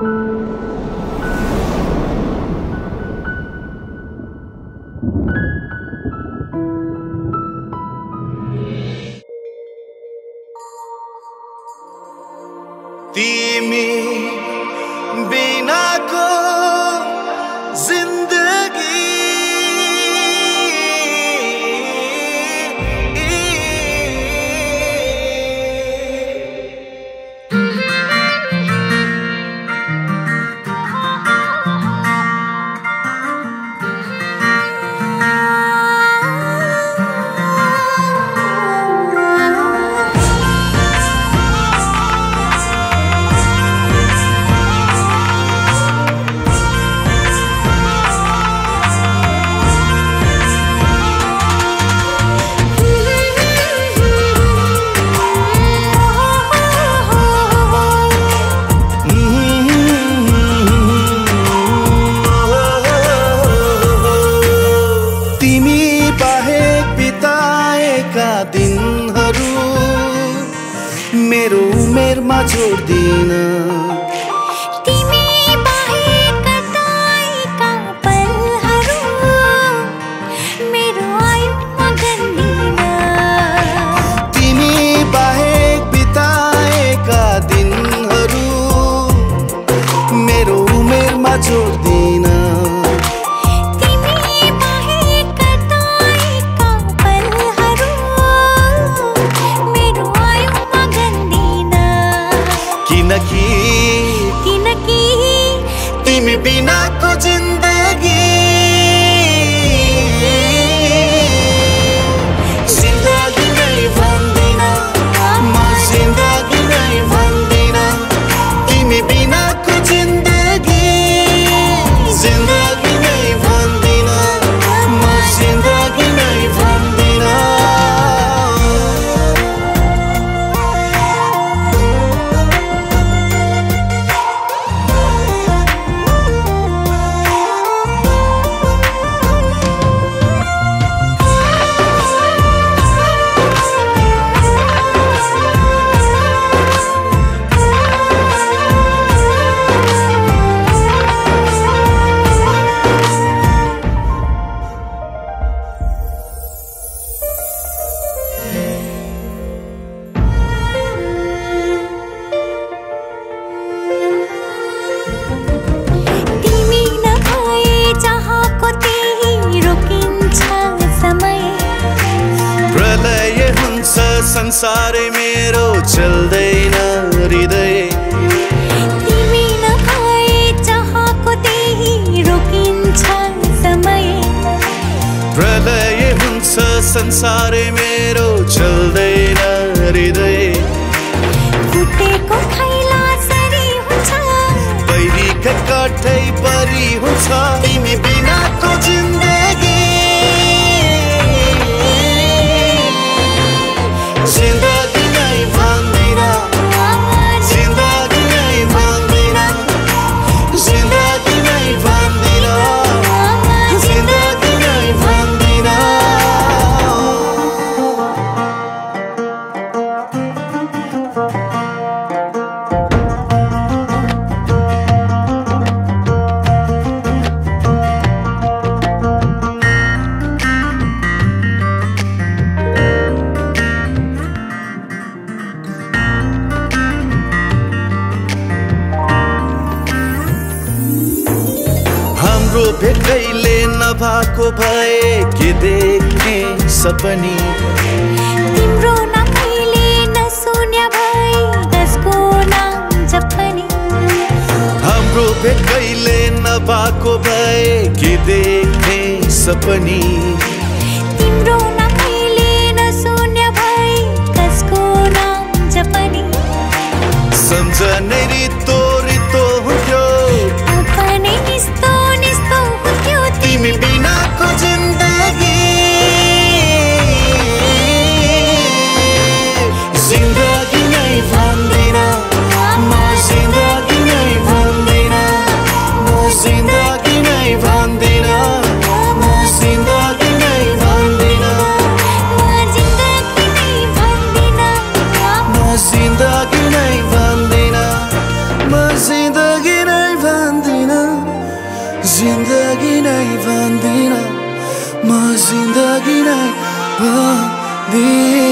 তুমি বিনা কর मेरो उमेरमा छोड्दिनँ संसारै मेरो चल्दैन हृदय। तिमी नभए चाहको त्यही रोकिन्छ समय। प्रलय हुन्छ संसारै मेरो चल्दैन हृदय। भएको भए के देख्ने सपनी? तिम्रो नकैले नसुन्या भई जसको नाम जपनी। हाम्रो भेट न बाको भए के देख्ने सपनी? तिम्रो नकैले नसुन्या भई कसको नाम जपनी। सम्झने नै भन्दिन म जिन्दगी नै भन्दिन